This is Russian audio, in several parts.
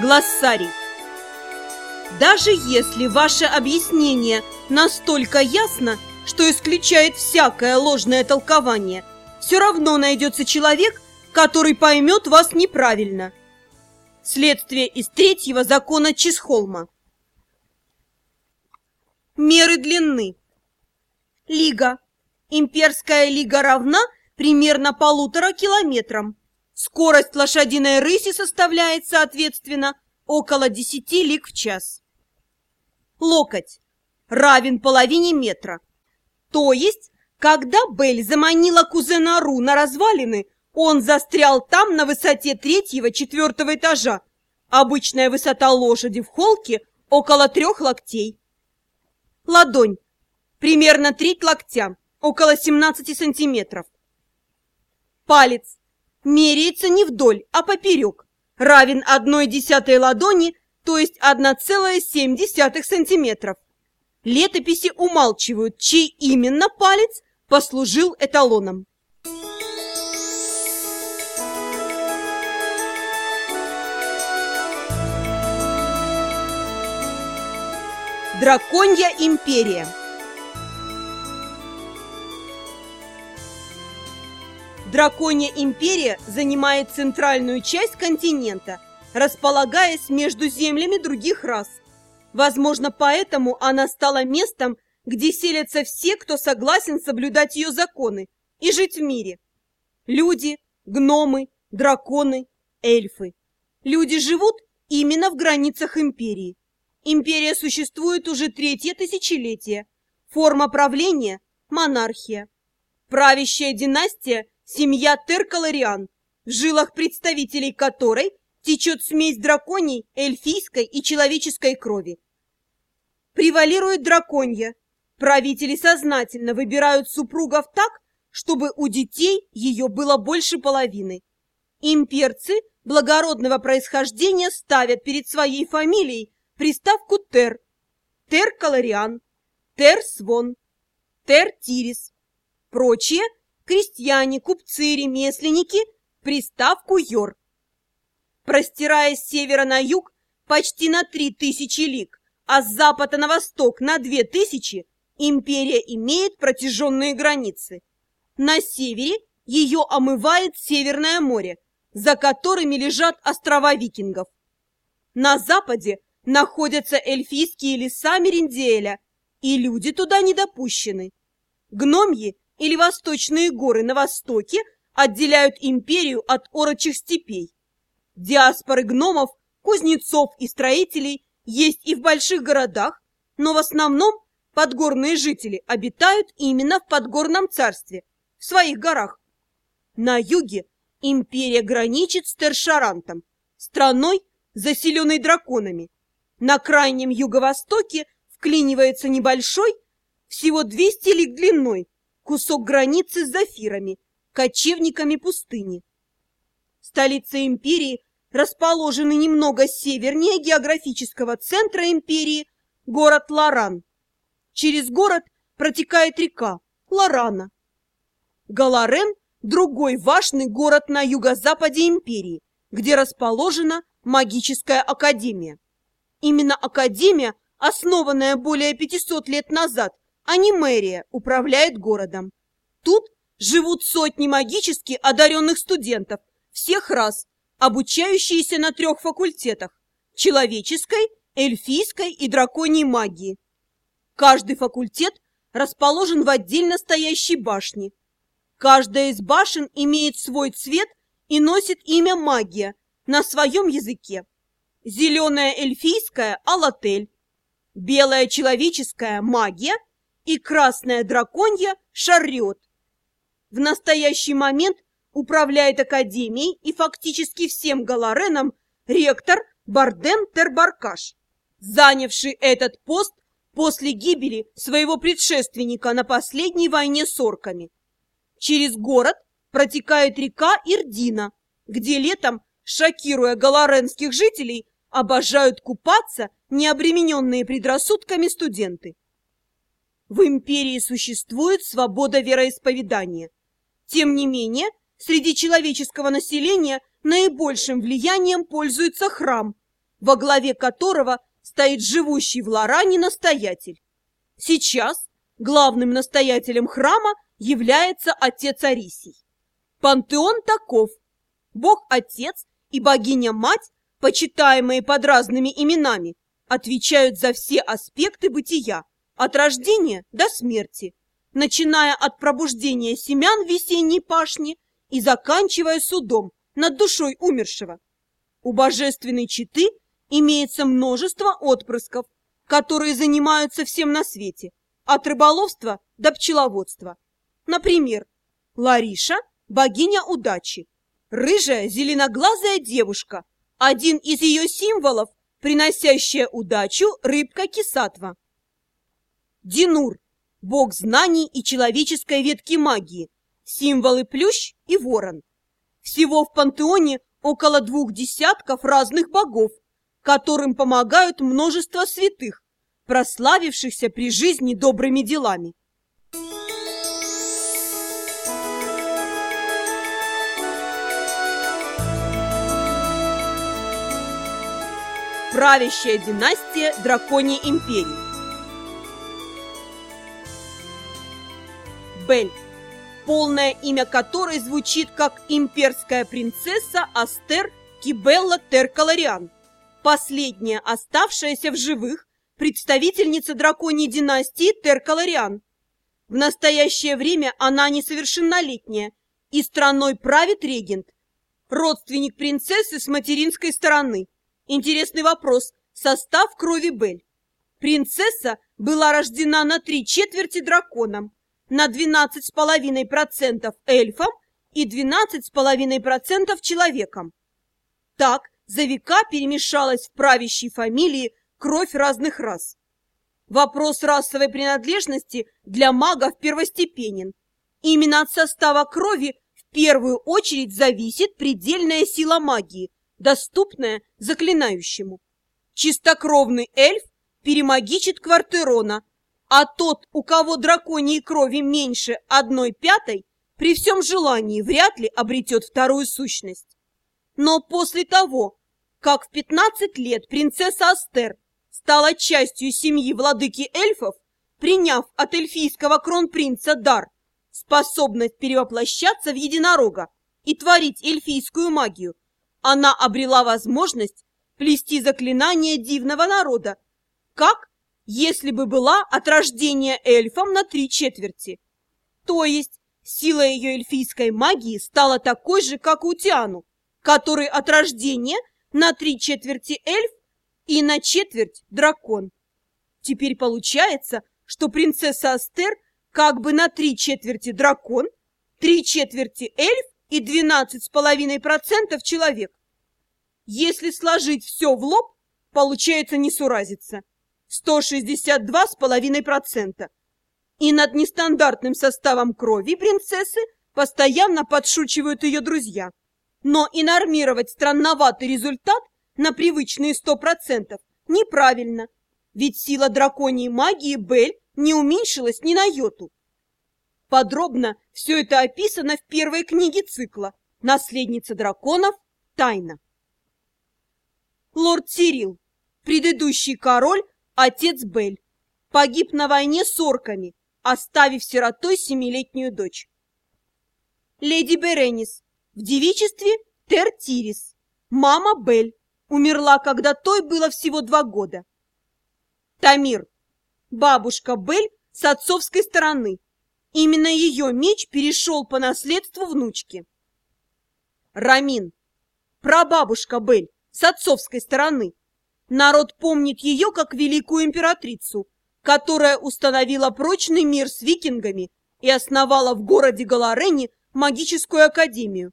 Глоссарий Даже если ваше объяснение настолько ясно, что исключает всякое ложное толкование, все равно найдется человек, который поймет вас неправильно. Следствие из третьего закона Чисхолма. Меры длины. Лига. Имперская лига равна примерно полутора километрам. Скорость лошадиной рыси составляет, соответственно, около 10 лиг в час. Локоть равен половине метра. То есть, когда Белль заманила кузена Ру на развалины, он застрял там на высоте третьего-четвертого этажа. Обычная высота лошади в холке около трех локтей. Ладонь. Примерно треть локтя, около 17 сантиметров. Палец. Меряется не вдоль, а поперек. Равен одной десятой ладони, то есть 1,7 сантиметров. Летописи умалчивают, чей именно палец послужил эталоном. Драконья империя Драконья империя занимает центральную часть континента, располагаясь между землями других рас. Возможно, поэтому она стала местом, где селятся все, кто согласен соблюдать ее законы и жить в мире. Люди, гномы, драконы, эльфы. Люди живут именно в границах империи. Империя существует уже третье тысячелетие. Форма правления – монархия. Правящая династия – семья Теркалариан, в жилах представителей которой течет смесь драконьей, эльфийской и человеческой крови. Превалирует драконья. Правители сознательно выбирают супругов так, чтобы у детей ее было больше половины. Имперцы благородного происхождения ставят перед своей фамилией приставку «тер», «тер-калориан», «тер-свон», «тер-тирис». Прочие – крестьяне, купцы, ремесленники – приставку «йор». Простираясь с севера на юг почти на три тысячи лиг, а с запада на восток на две тысячи, империя имеет протяженные границы. На севере ее омывает Северное море, за которыми лежат острова викингов. На западе находятся эльфийские леса Меринделя, и люди туда не допущены. Гномьи или восточные горы на востоке отделяют империю от орочих степей. Диаспоры гномов, кузнецов и строителей есть и в больших городах, но в основном подгорные жители обитают именно в подгорном царстве, в своих горах. На юге империя граничит с Тершарантом, страной, заселенной драконами, на крайнем юго-востоке вклинивается небольшой, всего 200 лиг длиной, кусок границы с зафирами, кочевниками пустыни. Столица империи расположена немного севернее географического центра империи, город Лоран. Через город протекает река Лорана. Галарен – другой важный город на юго-западе империи, где расположена магическая академия. Именно Академия, основанная более 500 лет назад, а не мэрия, управляет городом. Тут живут сотни магически одаренных студентов всех рас, обучающиеся на трех факультетах – человеческой, эльфийской и драконьей магии. Каждый факультет расположен в отдельно стоящей башне. Каждая из башен имеет свой цвет и носит имя магия на своем языке. Зеленая эльфийская – алатель, белая человеческая – магия и красная драконья – шаррет. В настоящий момент управляет академией и фактически всем Галареном ректор Барден Тербаркаш, занявший этот пост после гибели своего предшественника на последней войне с орками. Через город протекает река Ирдина, где летом, шокируя галаренских жителей, обожают купаться необремененные предрассудками студенты. В империи существует свобода вероисповедания. Тем не менее, среди человеческого населения наибольшим влиянием пользуется храм, во главе которого стоит живущий в Лоране настоятель. Сейчас главным настоятелем храма является отец Арисий. Пантеон таков. Бог-отец и богиня-мать, почитаемые под разными именами, отвечают за все аспекты бытия, от рождения до смерти, начиная от пробуждения семян весенней пашне и заканчивая судом над душой умершего. У божественной читы имеется множество отпрысков, которые занимаются всем на свете, от рыболовства до пчеловодства. Например, Лариша – богиня удачи, рыжая зеленоглазая девушка, один из ее символов, приносящая удачу рыбка Кисатва. Динур – бог знаний и человеческой ветки магии, символы плющ и ворон. Всего в пантеоне около двух десятков разных богов, которым помогают множество святых, прославившихся при жизни добрыми делами. Правящая династия Драконьей империи Бель, полное имя которой звучит как имперская принцесса Астер Кибелла Теркалариан, последняя оставшаяся в живых представительница драконьей династии Теркалариан. В настоящее время она несовершеннолетняя, и страной правит регент, родственник принцессы с материнской стороны. Интересный вопрос. Состав крови Бель. Принцесса была рождена на три четверти драконом, на 12,5% эльфом и 12,5% человеком. Так, за века перемешалась в правящей фамилии кровь разных рас. Вопрос расовой принадлежности для магов первостепенен. Именно от состава крови в первую очередь зависит предельная сила магии, доступная заклинающему. Чистокровный эльф перемагичит квартерона, а тот, у кого драконьей крови меньше одной пятой, при всем желании вряд ли обретет вторую сущность. Но после того, как в 15 лет принцесса Астер стала частью семьи владыки эльфов, приняв от эльфийского кронпринца дар, способность перевоплощаться в единорога и творить эльфийскую магию, она обрела возможность плести заклинание дивного народа, как если бы была от рождения эльфом на три четверти. То есть сила ее эльфийской магии стала такой же, как у Тиану, который от рождения на три четверти эльф и на четверть дракон. Теперь получается, что принцесса Астер как бы на три четверти дракон, три четверти эльф и двенадцать с половиной процентов человек. Если сложить все в лоб, получается несуразица. 162,5%. И над нестандартным составом крови принцессы постоянно подшучивают ее друзья. Но и нормировать странноватый результат на привычные 100% неправильно, ведь сила драконьей магии Бель не уменьшилась ни на йоту. Подробно все это описано в первой книге цикла «Наследница драконов. Тайна». Лорд Сирил, предыдущий король Отец Бель погиб на войне с орками, оставив сиротой семилетнюю дочь. Леди Беренис в девичестве Тертирис. Мама Бель умерла, когда той было всего два года. Тамир. Бабушка Бель с отцовской стороны. Именно ее меч перешел по наследству внучке. Рамин. Прабабушка Бель с отцовской стороны. Народ помнит ее как великую императрицу, которая установила прочный мир с викингами и основала в городе Галарене магическую академию.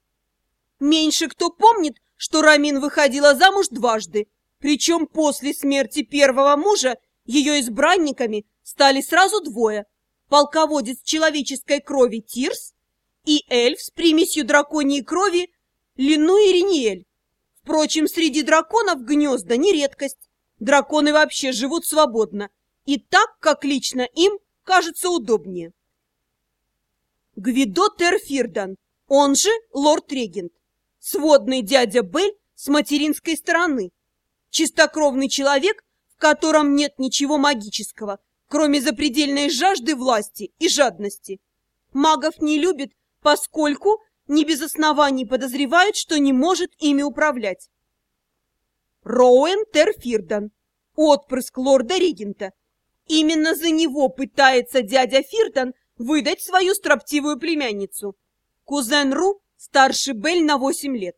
Меньше кто помнит, что Рамин выходила замуж дважды, причем после смерти первого мужа ее избранниками стали сразу двое – полководец человеческой крови Тирс и эльф с примесью драконьей крови Лину и Риниэль. Впрочем, среди драконов гнезда не редкость. Драконы вообще живут свободно. И так, как лично им кажется удобнее. Гвидо Терфирдан, он же лорд-регент, сводный дядя Бель с материнской стороны, чистокровный человек, в котором нет ничего магического, кроме запредельной жажды власти и жадности. Магов не любит, поскольку не без оснований подозревает, что не может ими управлять. Роуэн Терфирдан, отпрыск лорда-регента. Именно за него пытается дядя Фирдан выдать свою строптивую племянницу. Кузен Ру старше Бель на восемь лет.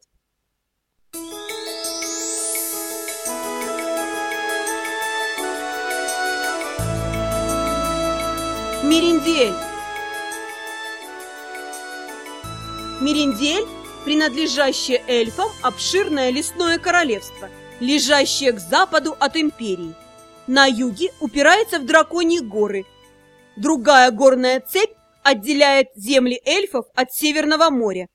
Мериндиэль Мериндиэль, принадлежащее эльфам, обширное лесное королевство, лежащее к западу от империи. На юге упирается в драконьи горы. Другая горная цепь отделяет земли эльфов от Северного моря.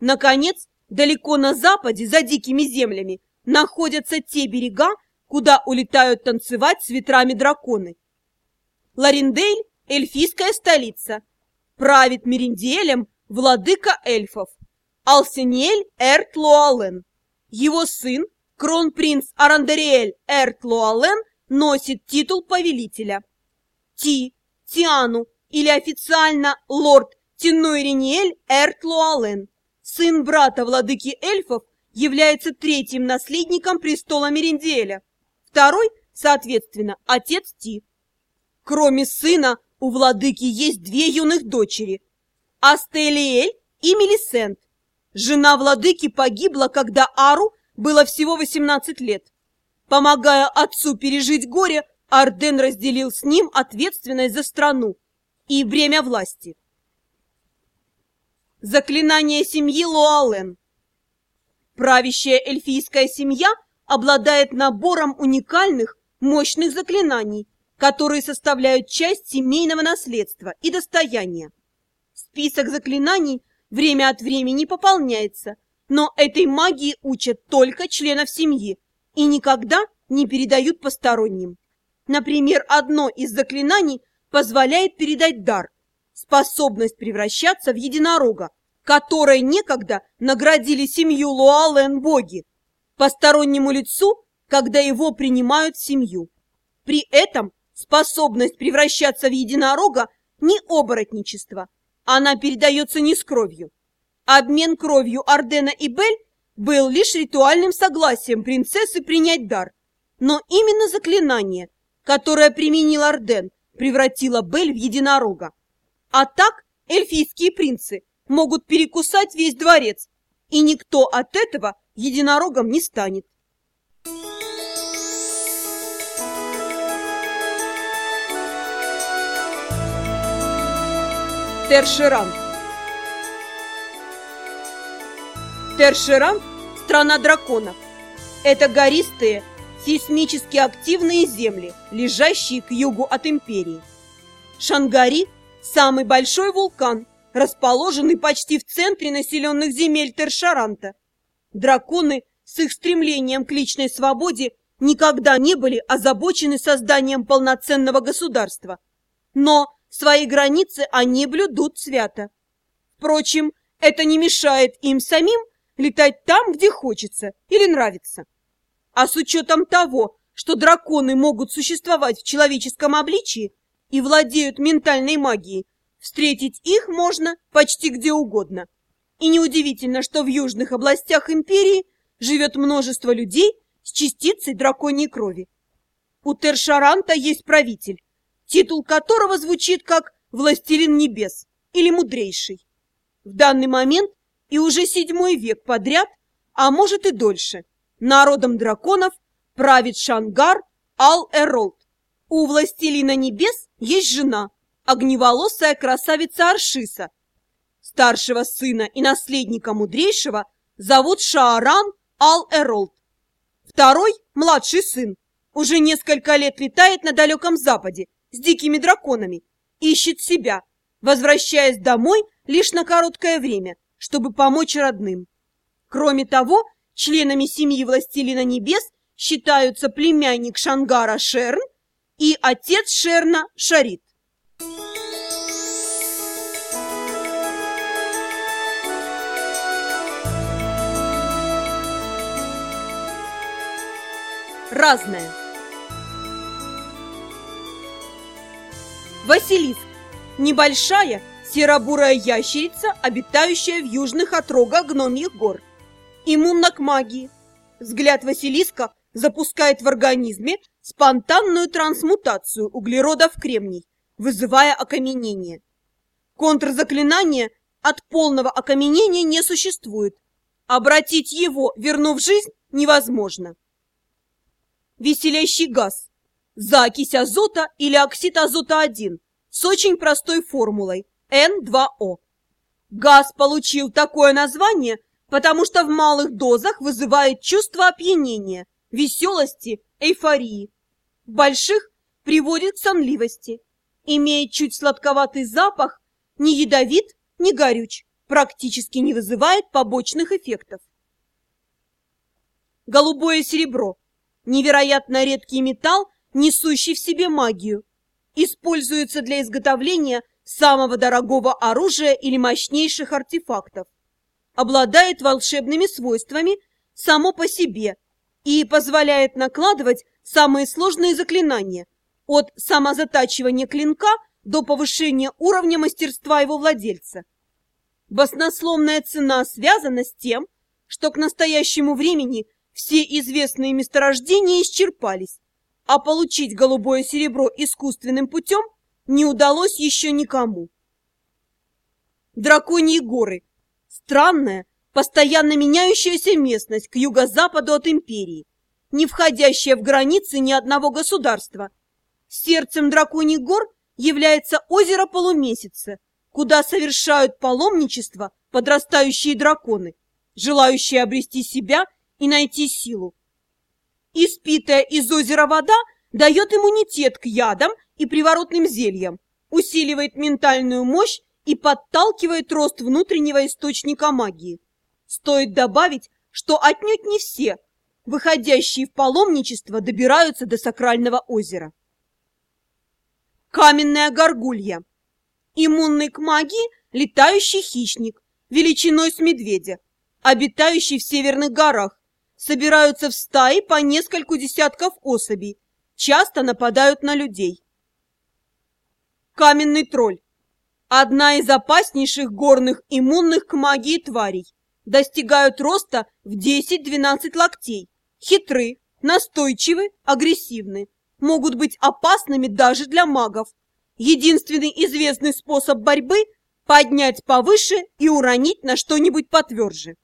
Наконец, далеко на западе, за дикими землями, находятся те берега, куда улетают танцевать с ветрами драконы. Лариндель – эльфийская столица. Правит Мериндиэлем владыка эльфов. Алсиниэль Эрт Луален. Его сын, кронпринц Арандариэль Эрт Луален, носит титул повелителя. Ти, Тиану или официально лорд Тинуэриниэль Эрт Луален, сын брата владыки эльфов, является третьим наследником престола Мериндиэля. Второй, соответственно, отец Ти. Кроме сына, у владыки есть две юных дочери – Астелиэль и Мелисент. Жена владыки погибла, когда Ару было всего 18 лет. Помогая отцу пережить горе, Арден разделил с ним ответственность за страну и бремя власти. Заклинание семьи Луален Правящая эльфийская семья обладает набором уникальных, мощных заклинаний, которые составляют часть семейного наследства и достояния. Список заклинаний время от времени пополняется, но этой магии учат только членов семьи и никогда не передают посторонним. Например, одно из заклинаний позволяет передать дар, способность превращаться в единорога, которой некогда наградили семью Луален боги, постороннему лицу, когда его принимают в семью. При этом Способность превращаться в единорога не оборотничество. Она передается не с кровью. Обмен кровью Ардена и Бель был лишь ритуальным согласием принцессы принять дар. Но именно заклинание, которое применил Арден, превратило Бель в единорога. А так эльфийские принцы могут перекусать весь дворец, и никто от этого единорогом не станет. Тершеран. Тершеран – страна драконов. Это гористые, сейсмически активные земли, лежащие к югу от империи. Шангари – самый большой вулкан, расположенный почти в центре населенных земель Тершаранта. Драконы с их стремлением к личной свободе никогда не были озабочены созданием полноценного государства. Но Свои границы они блюдут свято. Впрочем, это не мешает им самим летать там, где хочется или нравится. А с учетом того, что драконы могут существовать в человеческом обличии и владеют ментальной магией, встретить их можно почти где угодно. И неудивительно, что в южных областях империи живет множество людей с частицей драконьей крови. У Тершаранта есть правитель, титул которого звучит как «Властелин небес» или «Мудрейший». В данный момент и уже седьмой век подряд, а может и дольше, народом драконов правит Шангар Ал-Эролд. У Властелина небес есть жена, огневолосая красавица Аршиса. Старшего сына и наследника мудрейшего зовут Шааран Ал-Эролд. Второй, младший сын, уже несколько лет летает на далеком западе с дикими драконами, ищет себя, возвращаясь домой лишь на короткое время, чтобы помочь родным. Кроме того, членами семьи Властелина Небес считаются племянник Шангара Шерн и отец Шерна Шарит. Разное. Василиск. Небольшая серо-бурая ящерица, обитающая в южных отрогах гномьих гор. Иммунна к магии. Взгляд Василиска запускает в организме спонтанную трансмутацию углерода в кремний, вызывая окаменение. Контрзаклинание от полного окаменения не существует. Обратить его, вернув жизнь, невозможно. Веселящий газ. Закись азота или оксид азота-1 с очень простой формулой N2O. Газ получил такое название, потому что в малых дозах вызывает чувство опьянения, веселости, эйфории. В больших приводит к сонливости. Имеет чуть сладковатый запах, не ядовит, не горюч, практически не вызывает побочных эффектов. Голубое серебро. Невероятно редкий металл, несущий в себе магию. Используется для изготовления самого дорогого оружия или мощнейших артефактов. Обладает волшебными свойствами само по себе и позволяет накладывать самые сложные заклинания, от самозатачивания клинка до повышения уровня мастерства его владельца. Баснословная цена связана с тем, что к настоящему времени все известные месторождения исчерпались, а получить голубое серебро искусственным путем не удалось еще никому. Драконьи горы. Странная, постоянно меняющаяся местность к юго-западу от империи, не входящая в границы ни одного государства. Сердцем драконьих гор является озеро Полумесяца, куда совершают паломничество подрастающие драконы, желающие обрести себя и найти силу. Испитая из озера вода дает иммунитет к ядам и приворотным зельям, усиливает ментальную мощь и подталкивает рост внутреннего источника магии. Стоит добавить, что отнюдь не все, выходящие в паломничество, добираются до сакрального озера. Каменная горгулья. Иммунный к магии летающий хищник, величиной с медведя, обитающий в северных горах, собираются в стаи по нескольку десятков особей, часто нападают на людей. Каменный тролль. Одна из опаснейших горных иммунных к магии тварей. Достигают роста в 10-12 локтей. Хитры, настойчивы, агрессивны. Могут быть опасными даже для магов. Единственный известный способ борьбы – поднять повыше и уронить на что-нибудь потверже.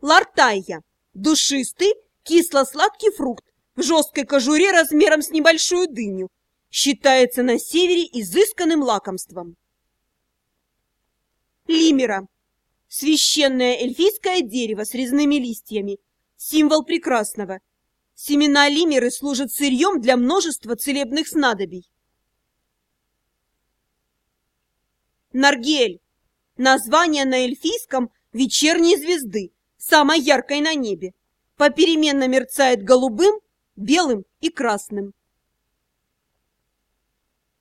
Лартайя – душистый, кисло-сладкий фрукт в жесткой кожуре размером с небольшую дыню. Считается на севере изысканным лакомством. Лимера – священное эльфийское дерево с резными листьями, символ прекрасного. Семена лимеры служат сырьем для множества целебных снадобий. Наргель – название на эльфийском вечерней звезды, самой яркой на небе. Попеременно мерцает голубым, белым и красным.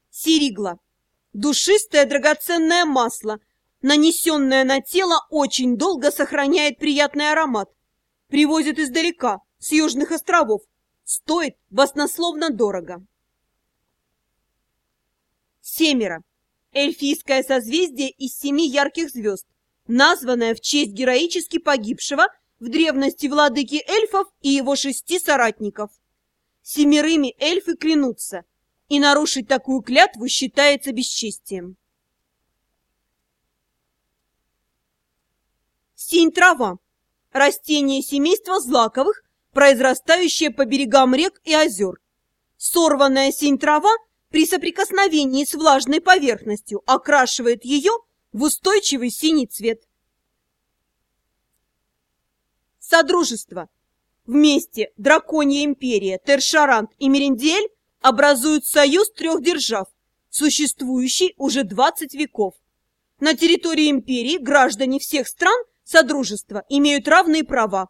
Сиригла – душистое драгоценное масло, нанесенное на тело, очень долго сохраняет приятный аромат. Привозят издалека, с южных островов. Стоит баснословно дорого. Семеро эльфийское созвездие из семи ярких звезд, названное в честь героически погибшего в древности владыки эльфов и его шести соратников. Семерыми эльфы клянутся, и нарушить такую клятву считается бесчестием. Синь-трава – растение семейства злаковых, произрастающее по берегам рек и озер. Сорванная синь-трава – при соприкосновении с влажной поверхностью окрашивает ее в устойчивый синий цвет. Содружество. Вместе Драконья империя, Тершарант и Мерендель образуют союз трех держав, существующий уже 20 веков. На территории империи граждане всех стран Содружества имеют равные права.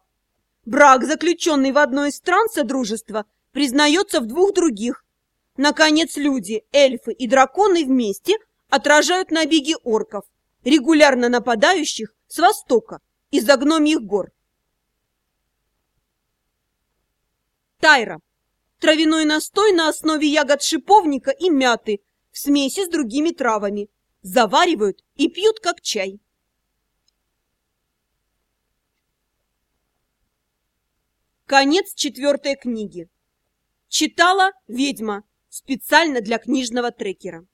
Брак, заключенный в одной из стран Содружества, признается в двух других, Наконец, люди, эльфы и драконы вместе отражают набеги орков, регулярно нападающих с востока, из-за гномьих гор. Тайра. Травяной настой на основе ягод шиповника и мяты в смеси с другими травами. Заваривают и пьют как чай. Конец четвертой книги. Читала «Ведьма» специально для книжного трекера.